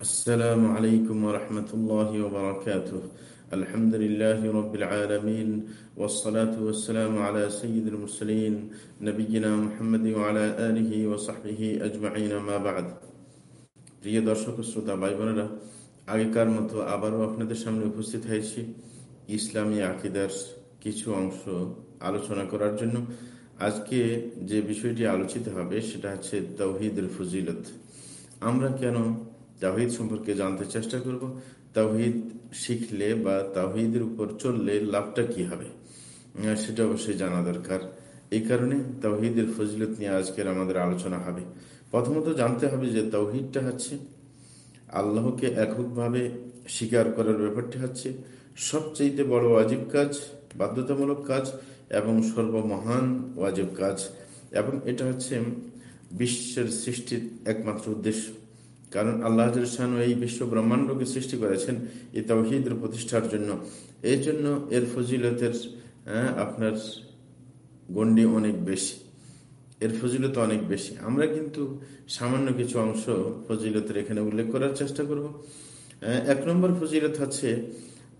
السلام عليكم ورحمة الله وبركاته الحمد لله رب العالمين والصلاة والسلام على سيد المرسلين نبينا محمد وعلى آله وصحبه أجمعين ما بعد প্রিয় দর্শক শ্রোতা ভাই বোনেরা আগেকার মতো আবারও আপনাদের সামনে উপস্থিত হয়েছি ইসলামী আকিদার কিছু অংশ আলোচনা করার জন্য আজকে যে বিষয়টি আলোচিত হবে সেটা হচ্ছে তৌহিদের ফজিলত আমরা কেন তাহিদ সম্পর্কে জানতে চেষ্টা করব। তাহিদ শিখলে বা তাহিদের উপর চললে লাভটা কি হবে? সেটা অবশ্যই জানা দরকার। এই কারণে তাহিদের ফজিলত নিয়ে আজকের আমাদের আলোচনা হবে। প্রথমত জানতে হবে যে তৌহিদটা হচ্ছে আল্লাহকে এককভাবে স্বীকার করার ব্যাপারটি হচ্ছে সবচেয়ে বড় ওয়াজিব কাজ, বাধ্যতামূলক কাজ এবং সর্বমহান ওয়াজিব কাজ। এবং এটা হচ্ছে বিশ্বের সৃষ্টির একমাত্র উদ্দেশ্য। কারণ আল্লাহ এই বিশ্ব ব্রহ্মাণ্ডকে সৃষ্টি করেছেন এই তৌহিদের প্রতিষ্ঠার জন্য। এই জন্য এর ফজিলতের আপনার গণ্ডি অনেক বেশি। এর ফজিলত অনেক বেশি। আমরা কিন্তু সামান্য কিছু অংশ ফজিলতের এখানে উল্লেখ করার চেষ্টা করব। এক নম্বর ফজিলত হচ্ছে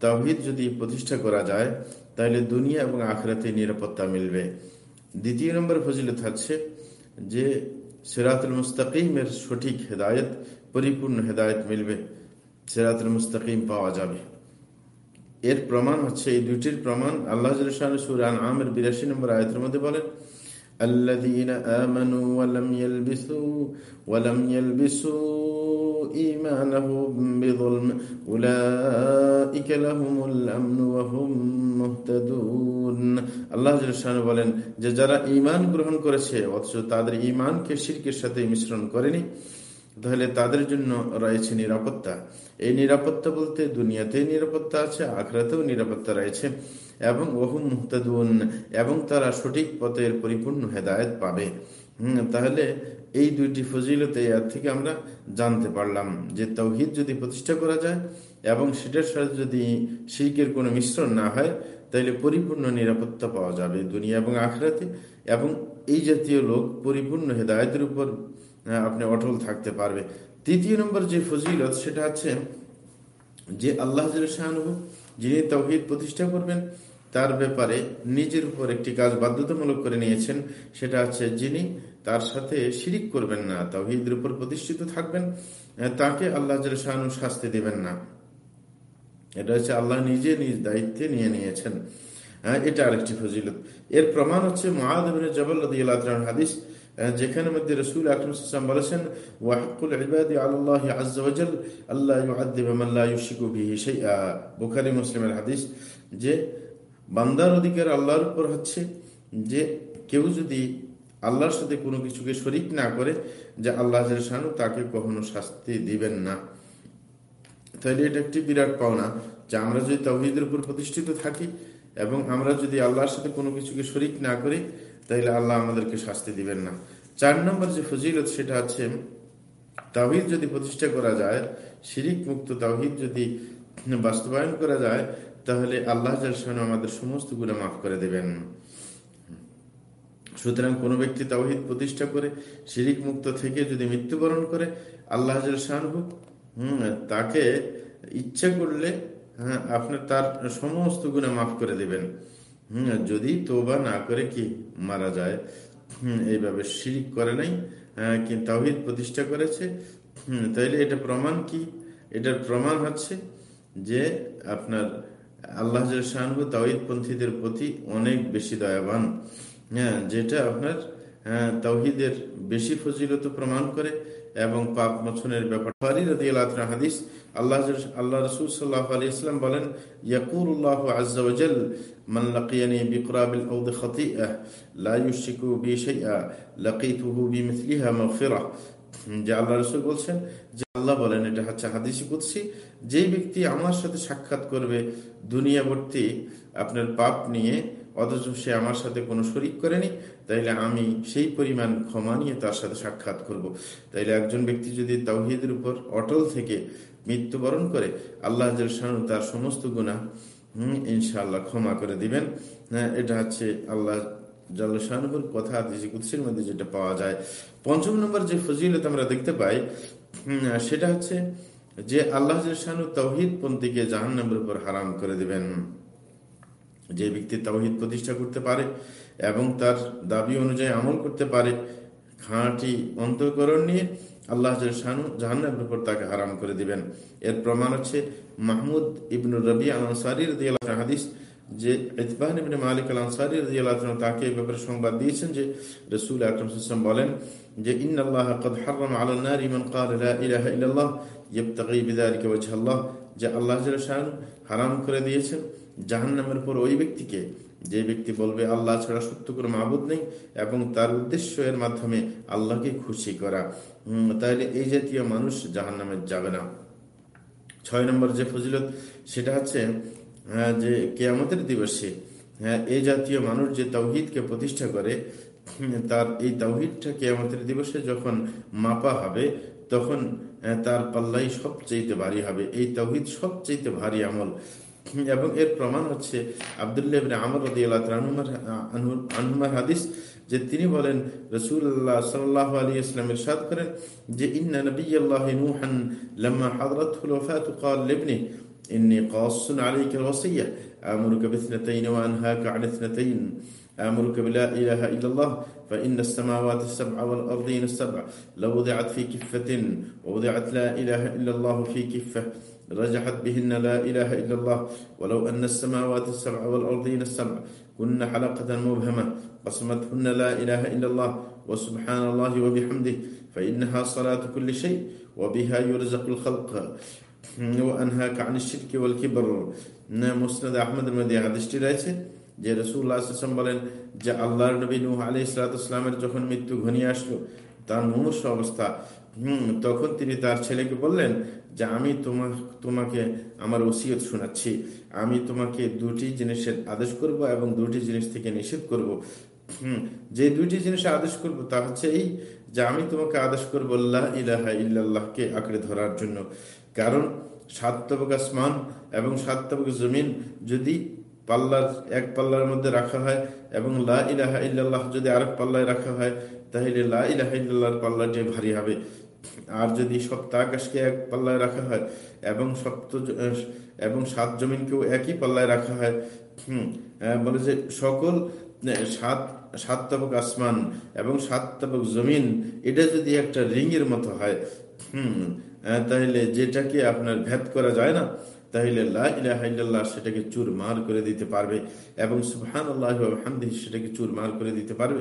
তাহিদ যদি প্রতিষ্ঠা করা যায়, তাহলে দুনিয়া এবং আখরাতে নিরাপত্তা মিলবে। দ্বিতীয় নম্বর ফজিলত হচ্ছে যে সিরাতুল মুস্তাকিমের সঠিক হেদায়ত পরিপূর্ণ হেদায়ত মিলবে সিরাতুল মুস্তাকিম পাওয়া যাবে এর প্রমাণ হচ্ছে এই দুইটির প্রমাণ আল্লাহ সুরান আমের বিরাশি নম্বর আয়তের মধ্যে বলেন الذين آمنوا ولم يلبسوا ولم يلبسوا إيمانهم بظلم أولئك لهم الأمن وهم مهتدون আল্লাহ বলেন যে যারা ঈমান গ্রহণ করেছে অথচ তাদের ঈমানকে শিরকের সাথে মিশ্রণ করেনি তাহলে তাদের জন্য রয়েছে নিরাপত্তা এই নিরাপত্তা বলতে দুনিয়াতে নিরাপত্তা আছে আখড়াতেও নিরাপত্তা রয়েছে এবং ওহু মুহতাদুন এবং তারা সঠিক পথের পরিপূর্ণ হেদায়ত পাবে হম তাহলে এই দুইটি ফজিলতে এর থেকে আমরা জানতে পারলাম যে তৌহিদ যদি প্রতিষ্ঠা করা যায় এবং সেটার সাথে যদি শিল্পের কোনো মিশ্রণ না হয়, তাহলে পরিপূর্ণ নিরাপত্তা পাওয়া যাবে দুনিয়া এবং আখড়াতে এবং এই জাতীয় লোক পরিপূর্ণ হেদায়তের উপর আপনি অটল থাকতে পারবে। তৃতীয় নম্বর যে ফজিলত, সেটা হচ্ছে যে আল্লাহ যিনি তৌহিদ প্রতিষ্ঠা করবেন তার ব্যাপারে নিজের উপর একটি কাজ বাধ্যতামূলক করে নিয়েছেন, সেটা হচ্ছে যিনি তার সাথে শিরিক করবেন না তৌহিদের উপর প্রতিষ্ঠিত থাকবেন তাকে আল্লাহ শাহানু শাস্তি দিবেন না। এটা হচ্ছে আল্লাহ নিজে নিজ দায়িত্বে নিয়ে নিয়েছেন। এটা আরেকটি ফজিলত। এর প্রমাণ হচ্ছে মহাদেবের জবাল হাদিস যেখানে মধ্যে রসুল আকরম বলেছেন ওয়াহকুল আল্লাহ আল্লাহ বুখারী মুসলিমের হাদিস যে বান্দার অধিকার আল্লাহর উপর হচ্ছে যে কেউ যদি আল্লাহর সাথে কোনো কিছুকে শরিক না করে, যে আল্লাহ শানু তাকে কখনো শাস্তি দিবেন না। তাহলে এটা একটি বিরাট পাওনা যে আমরা যদি তহিদের উপর প্রতিষ্ঠিত থাকি এবং আমরা যদি আল্লাহর সাথে কোনো কিছুকে শরিক না করি তাহলে আল্লাহ আমাদেরকে শাস্তি দিবেন না। চার নম্বর যে ফজিলত, সেটা আছে তাহিদ যদি প্রতিষ্ঠা করা যায়, শিরিক মুক্ত তাহিদ যদি বাস্তবায়ন করা যায় তাহলে আল্লাহ আমাদের সমস্ত গুণে মাফ করে দেবেন। সুতরাং কোন ব্যক্তি তাওহিদ প্রতিষ্ঠা করে শিরিক মুক্ত থেকে যদি মৃত্যুবরণ করে আল্লাহ হম তাকে ইচ্ছা করলে হ্যাঁ আপনার তার সমস্ত গুণে মাফ করে দেবেন। হম যদি তোবা না করে কি মারা যায়? এইভাবে শিরিক করে নাই হ্যাঁ, কি তাওহিদ প্রতিষ্ঠা করেছে? তাইলে এটা প্রমাণ কি? এটার প্রমাণ হচ্ছে যে আপনার আল্লাহ তাওহিদপন্থীদের প্রতি অনেক বেশি দয়াবান হ্যাঁ যেটা আপনার হ্যাঁ, তাওহিদের বেশি ফজিলত প্রমাণ করে এবং পাপ মোচনের ব্যাপার। হাদিস আল্লাহ আল্লাহ রসুল সাল্লাহ আলী ইসলাম বলেন মাগফিরাহ। যে আল্লাহ রসুল বলছেন আল্লাহ বলেন, এটা হচ্ছে হাদিসি কুৎসি যে ব্যক্তি আমার সাথে সাক্ষাৎ করবে, দুনিয়াবর্তী আপনার পাপ নিয়ে, অথচ সে আমার সাথে কোনো শরিক করেনি, তাইলে আমি সেই পরিমাণ ক্ষমা নিয়ে তার সাথে সাক্ষাৎ করব। তাইলে একজন ব্যক্তি যদি তাওহিদের উপর অটল থেকে মৃত্যুবরণ করে, আল্লাহ তার সমস্ত গুণা হম, ইনশাআল্লাহ ক্ষমা করে দিবেন। হ্যাঁ এটা হচ্ছে আল্লাহ জাল্লাহুর কথা কুৎসির মধ্যে যেটা পাওয়া যায়। পঞ্চম নম্বর যে ফজিলত আমরা দেখতে পাই সেটা হচ্ছে যে আল্লাহ তৌহিদ পন্থীকে জাহান্নামের উপর হারাম করে দিবেন। যে ব্যক্তি তৌহিদ প্রতিষ্ঠা করতে পারে এবং তার দাবি অনুযায়ী আমল করতে পারে, খাঁটি অন্তকরণ নিয়ে আল্লাহ শানু জাহান্নামের উপর তাকে হারাম করে দিবেন। এর প্রমাণ হচ্ছে মাহমুদ ইবনুর রবি আনসারির হাদিস যে ইতবান ইবনে মালিক আল আনসারি রাদিয়াল্লাহু তাকে এই ব্যাপারে সংবাদ দিয়েছেন যে রাসূল আকরাম সাল্লাল্লাহু বলেন যে, ইন্নাল্লাহ ক্বাদ হারামা আলা নারি মান ক্বালা লা ইলাহা ইল্লাল্লাহ ইবতাগি বিযালিকা ওয়াজহ আল্লাহ যে আল্লাহ জাল্লাহু হারাম করে দিয়েছেন। জাহান্নামের উপর ওই ব্যক্তিকে, যে ব্যক্তি বলবে, আল্লাহ ছাড়া সত্য কোনো মাহবুদ নেই এবং তার উদ্দেশ্য এর মাধ্যমে আল্লাহকে খুশি করা। তাহলে এই জাতীয় মানুষ জাহান নামে যাবে না। ছয় নম্বর যে ফজিলত, সেটা হচ্ছে হ্যাঁ, যে কেয়ামতের দিবসে হ্যাঁ, এ জাতীয় মানুষ যে তৌহিদকে প্রতিষ্ঠা করে, তার এই তাওহিদটা কেয়ামতের দিবসে যখন মাপা হবে, তখন হ্যাঁ, তার পাল্লাই সবচেয়ে ভারী হবে। এই তৌহিদ সবচেয়ে ভারী আমল। এবং এর প্রমাণ হচ্ছে আব্দুল্লাহ হাদিস, যে তিনি বলেন রসুল্লাহ আলী করেন যে আল্লাহ إني قاص عليك الوصية. آمرك باثنتين وأنهاك عن اثنتين. آمرك بلا إله إلا الله فإن السماوات السبع والأرضين السبع. لو وضعت في كفة ووضعت لا إله إلا الله في كفة. رجحت بهن لا إله إلا الله ولو أن السماوات السبع والأرضين السبع. كن حلقة مبهمة. قسمتهن لا إله إلا الله وسبحان الله وبحمده فإنها صلاة كل شيء وبها يرزق الخلق. মুসনাদ রয়েছে যে রসুল্লাহাম বলেন যে আল্লাহ নবী নুহ আলি ইসলাতামের যখন মৃত্যু ঘনিয়ে আসলো, তার মুমূর্ষ অবস্থা, হুম, তখন তিনি তার ছেলেকে বললেন যে, আমি তোমার, তোমাকে আমার ওসিয়ত শোনাচ্ছি। আমি তোমাকে দুটি জিনিসের আদেশ করব এবং দুটি জিনিস থেকে নিষেধ করব। হম, যে দুটি জিনিস আদেশ করব, তা হচ্ছে এই যে, আমি তোমাকে আদেশ করব আল্লাহ ইলাহা ইল্লাহকে আঁকড়ে ধরার জন্য। কারণ সাত সাতবক আসমান এবং সাত সাতবক জমিন যদি পাল্লার, এক পাল্লার মধ্যে রাখা হয় এবং লা ইলাহা ইল্লাল্লাহ যদি আরেক পাল্লায় রাখা হয়, তাহলে লা ইলাহা ইল্লাল্লাহর পাল্লাটি ভারী হবে। আর যদি সপ্ত আকাশকে এক পাল্লায় রাখা হয় এবং সপ্ত, এবং সাত জমিনকেও একই পাল্লায় রাখা হয়, হম বলে যে সকল সাত সাত তবক আসমান এবং সাত তবক জমিন এটা যদি একটা রিংয়ের মতো হয়, হম তাহলে যেটাকে আপনার ভেদ করা যায় না তাহলে লাহ সেটাকে চুর মার করে দিতে পারবে এবং সুহান আল্লাহ সেটাকে চুর মার করে দিতে পারবে।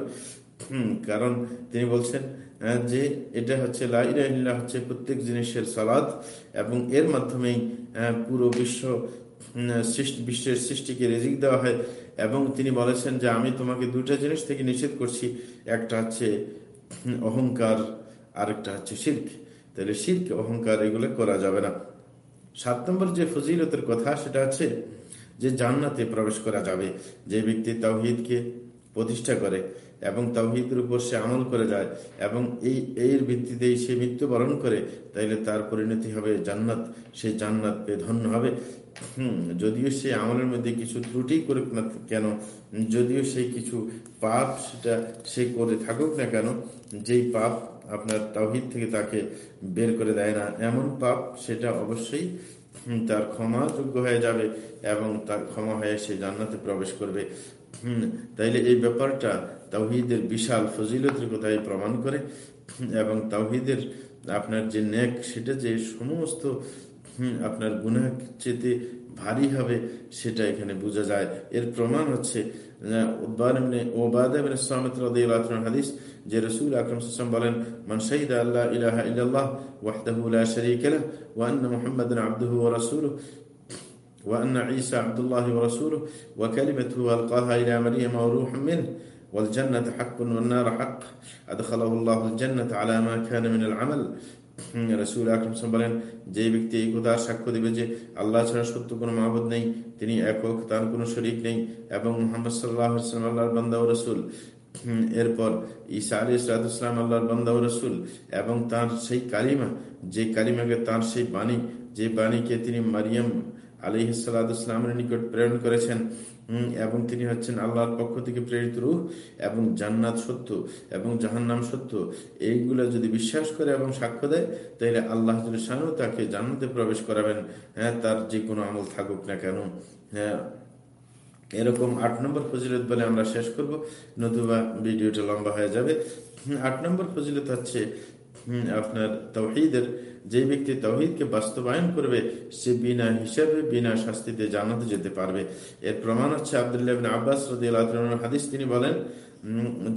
কারণ তিনি বলছেন যে এটা হচ্ছে লাইলাহ হচ্ছে প্রত্যেক জিনিসের সালাদ এবং এর মাধ্যমেই পুরো বিশ্ব বিশ্বের সৃষ্টিকে রেজিক দেওয়া হয় এবং তিনি বলেছেন যে আমি তোমাকে দুটা জিনিস থেকে নিষেধ করছি, একটা হচ্ছে অহংকার আরেকটা হচ্ছে শিল্প তাহলে শিল্প অহংকার এগুলো করা যাবে না। সাত নম্বর যে ফজিলতের কথা, সেটা আছে যে জান্নাতে প্রবেশ করা যাবে। যে ব্যক্তি তাওহিদকে প্রতিষ্ঠা করে এবং তাওহিদের উপর সে আমল করে যায় এবং এই, এর ভিত্তিতেই সে মৃত্যুবরণ করে, তাইলে তার পরিণতি হবে জান্নাত। সে জান্নাত ধন্য হবে। হম, যদিও সে আমলের মধ্যে কিছু ত্রুটি করুক না কেন, যদিও সে কিছু পাপ সেটা সে করে থাকুক না কেন, যেই পাপ আপনার তাওহিদ থেকে তাকে বের করে দেয় না। এমন পাপ সেটা অবশ্যই তার ক্ষমাযোগ্য হয়ে যাবে এবং তার ক্ষমা হয়ে সে জান্নাতে প্রবেশ করবে। তাইলে এই ব্যাপারটা তাওহিদের বিশাল ফজিলতের কথাই প্রমাণ করে। এবং তাওহিদের আপনার যে নেক, সেটা যে সমস্ত আপনার গুনাহ চেতে ভারী হবে সেটা এখানে বোঝা যায় এর প্রমাণ হচ্ছে হাদিস যে রসুল আকরম বলেন মান শাহিদ আল্লাহ ইলাহা ইল্লাল্লাহ ওয়াহদাহু লা শারীকা লাহ ওয়া আন্না মুহাম্মাদান আবদুহু ওয়া রাসূলুহু وأن عيسى عبد الله ورسوله وكلمته ألقاها إلى مريم وروح منه والجنة حق والنار حق أدخله الله الجنة على ما كان من العمل রসুল, আকরম বলেন, যে ব্যক্তি এই কথা সাক্ষ্য দিবে যে আল্লাহ ছাড়া সত্য কোনো মাহবুদ নেই, তিনি একক, তার কোনো শরিক নেই এবং মোহাম্মদ সাল্লাহ আল্লাহর বান্দা ও রসুল। এরপর ঈসা আলী ইসলাতাম আল্লাহর বান্দা ও রসুল এবং তার সেই কালিমা, যে কালিমাকে তার সেই বাণী, যে বাণীকে তিনি মারিয়াম আলী সালামের নিকট প্রেরণ করেছেন এবং তিনি হচ্ছেন আল্লাহর পক্ষ থেকে প্রেরিত রুহ এবং জান্নাত সত্য এবং জাহান্নাম সত্য। এইগুলো যদি বিশ্বাস করে এবং সাক্ষ্য দেয় তাহলে আল্লাহ তাকে জান্নাতে প্রবেশ করাবেন। হ্যাঁ তার যে কোনো আমল থাকুক না কেন। হ্যাঁ এরকম আট নম্বর ফজিলত বলে আমরা শেষ করব। নতুবা ভিডিওটা লম্বা হয়ে যাবে। আট নম্বর ফজিলত হচ্ছে আপনার তৌহিদের যে ব্যক্তি তৌহিদকে বাস্তবায়ন করবে সে বিনা হিসাবে বিনা শাস্তিতে জানাতে যেতে পারবে এর প্রমাণ হচ্ছে আবদুল্লাহ আব্বাস হাদিস তিনি বলেন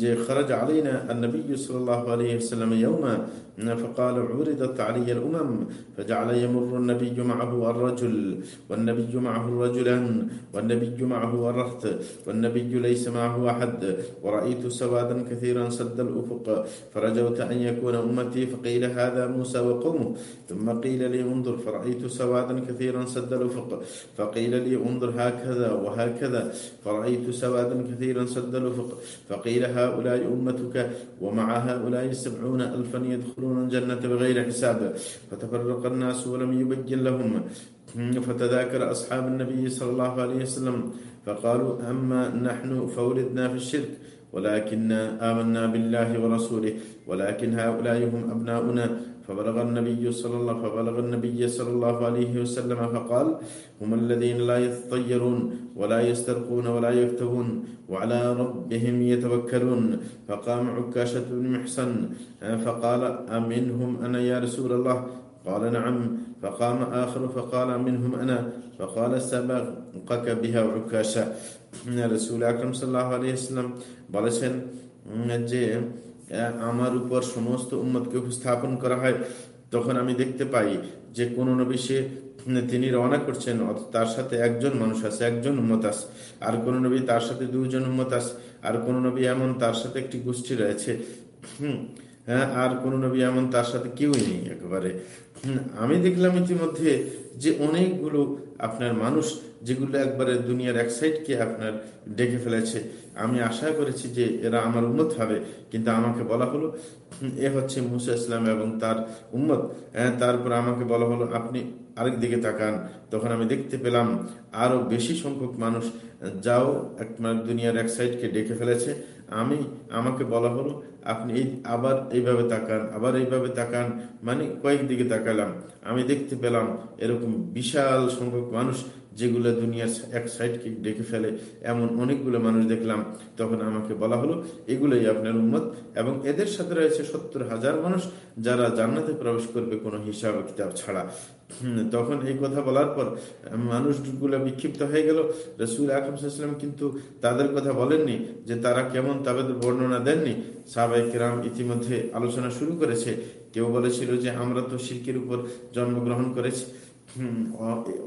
যে خرج علينا النبي صلى الله عليه وسلم يوما فقال عرضت علي الأمم فجعل يمر النبي معه الرجل والنبي معه الرجلان والنبي معه الرهط والنبي ليس معه أحد ورأيت سوادا كثيرا سد الأفق فرجوت أن يكون أمتي فقيل هذا موسى وقومه ثم قيل لي انظر فرأيت سوادا كثيرا سد الأفق فقيل لي انظر هكذا وهكذا فرأيت سوادا كثيرا سد الأفق فقيل هؤلاء أمتك ومع هؤلاء سبعون ألفا يدخلون الجنة بغير حساب فتفرق الناس ولم يبين لهم فتذاكر أصحاب النبي صلى الله عليه وسلم فقالوا أما نحن فولدنا في الشرك ولكن آمنا بالله ورسوله ولكن هؤلاء هم أبناؤنا فبلغ النبي صلى الله فبلغ النبي صلى الله عليه وسلم فقال هم الذين لا يتطيرون ولا يسترقون ولا يكتبون وعلى ربهم يتوكلون فقام عكاشة بن محسن فقال أمنهم أنا يا رسول الله قال نعم فقام آخر فقال منهم أنا فقال سبقك بها عكاشة রসুল আকরম সাল্লাহ আলিয়াল্লাম বলেছেন যে আমার উপর সমস্ত উম্মতকে উপস্থাপন করা হয়, তখন আমি দেখতে পাই যে কোনো নবী সে, তিনি রওনা করছেন তার সাথে একজন মানুষ আছে, একজন উম্মত আছে। আর কোন নবী তার সাথে দুজন উম্মত আছে, আর কোন নবী এমন তার সাথে একটি গোষ্ঠী রয়েছে। হ্যাঁ আর কোন নবী এমন তার সাথে কেউই নেই একেবারে। আমি দেখলাম ইতিমধ্যে যে অনেকগুলো আপনার মানুষ যেগুলো একবারে দুনিয়ার এক সাইডকে আপনার ডেকে ফেলেছে। আমি আশা করেছি যে এরা আমার উন্মত হবে, কিন্তু আমাকে বলা হলো, এ হচ্ছে মুসা ইসলাম এবং তার উম্মত। তারপর আমাকে বলা হলো, আপনি আরেক দিকে তাকান। তখন আমি দেখতে পেলাম, আরও বেশি সংখ্যক মানুষ, যাও, এক দুনিয়ার এক সাইডকে ডেকে ফেলেছে। আমি, আমাকে বলা হলো, আপনি এই, আবার এইভাবে তাকান, আবার এইভাবে তাকান। মানে কয়েক দিকে তাকালাম। আমি দেখতে পেলাম, এরকম বিশাল সংখ্যক মানুষ যেগুলো দুনিয়ার এক সাইডকে ডেকে ফেলে, এমন অনেকগুলো মানুষ দেখলাম, তখন আমাকে বলা হলো, এগুলোই আপনার উন্মত এবং এদের সাথে রয়েছে সত্তর হাজার মানুষ যারা জান্নাতে প্রবেশ করবে কোনো হিসাব কিতাব ছাড়া। তখন এই কথা বলার পর, মানুষগুলো বিক্ষিপ্ত হয়ে গেল। রসুল আকরমসাল্লাম কিন্তু তাদের কথা বলেননি যে তারা কেমন তাদের বর্ণনা দেননি। সাহাবাই কিরাম ইতিমধ্যে আলোচনা শুরু করেছে। কেউ বলেছিল যে আমরা তো শিল্পের উপর জন্মগ্রহণ করেছি।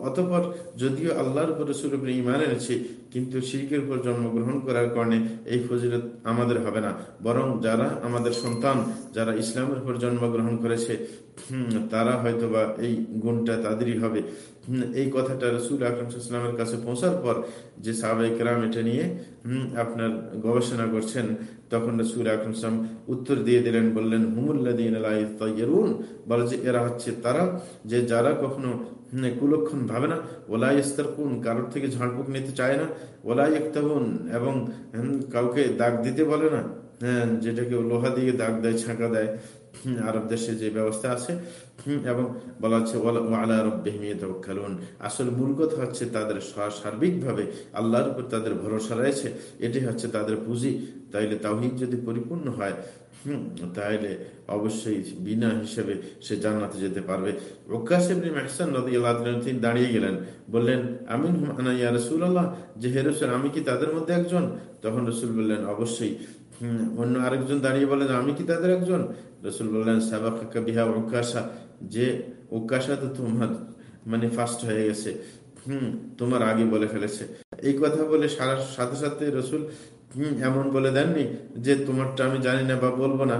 অতপর যদিও আল্লাহর উপর রসুল উপরে ইমান এনেছে কিন্তু শিরকের উপর জন্মগ্রহণ করার কারণে এই ফজিলত আমাদের হবে না। বরং যারা আমাদের সন্তান, যারা ইসলামের উপর জন্মগ্রহণ করেছে তারা হয়তো বা এই গুণটা তাদেরই হবে। এই কথাটা রসুল আকরমসাল্লামের কাছে পৌঁছার পর যে সাহাবাই কেরাম এটা নিয়ে আপনার গবেষণা করছেন, তখন রসুল আকরমসাম উত্তর দিয়ে দিলেন, বললেন হুমুল্লাদিন বলে যে এরা হচ্ছে তারা, যে যারা কখনো কুলক্ষণ ভাবে না। ওলাই কোন কারোর থেকে ঝাড়ফুঁক নিতে চায় না। ওলাই একটা এবং কাউকে দাগ দিতে বলে না। যেটাকে লোহা দিয়ে দাগ দেয়, ছাঁকা দেয় আরব দেশে যে ব্যবস্থা আছে এবং বলা হচ্ছে আসল মূল কথা হচ্ছে তাদের সার্বিকভাবে আল্লাহর উপর তাদের ভরসা রয়েছে এটি হচ্ছে তাদের পুঁজি। তাইলে তাহিদ যদি পরিপূর্ণ হয় তাহলে অবশ্যই বিনা হিসেবে সে জান্নাতে যেতে পারবে। তিনি দাঁড়িয়ে গেলেন, বললেন আমিন রসুল আল্লাহ যে হে রসুল, আমি কি তাদের মধ্যে একজন? তখন রসুল বললেন, অবশ্যই। অন্য আরেকজন দাঁড়িয়ে বলেন আমি কি তাদের একজন? রসুল বললেন সাবাকা বিহা ওকাশা যে ওকাশা তো তোমার মানে ফার্স্ট হয়ে গেছে। হম, তোমার আগে বলে ফেলেছে। এই কথা বলে সারা, সাথে সাথে রসুল এমন বলে দেননি যে তোমারটা আমি জানি না বা বলব না।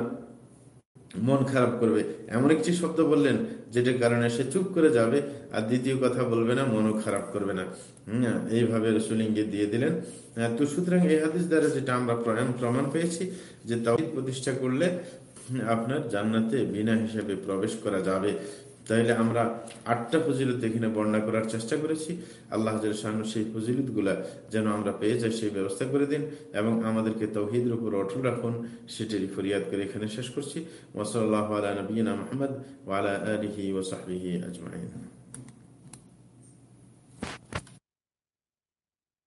মন খারাপ করবে। এমন একটি শব্দ বললেন, যেটার কারণে সে চুপ করে যাবে আর দ্বিতীয় কথা বলবে না, মনও খারাপ করবে না। এইভাবে রসুলিঙ্গে দিয়ে দিলেন। তো সুতরাং এই হাদিস দ্বারা যেটা আমরা প্রয়াণ প্রমাণ পেয়েছি যে তাও প্রতিষ্ঠা করলে আপনার জান্নাতে বিনা হিসেবে প্রবেশ করা যাবে। তাইলে আমরা আটটা ফজিলত এখানে বর্ণনা করার চেষ্টা করেছি। আল্লাহ শাহানু সেই ফজিলতগুলা যেন আমরা পেয়ে যাই, সেই ব্যবস্থা করে দিন এবং আমাদেরকে তৌহিদের উপর অটল রাখুন। সেটির ফরিয়াদ করে এখানে শেষ করছি। ওসল আলা নবীনা মোহাম্মদ ওয়ালা আলহি ওসাহি আজমাইন।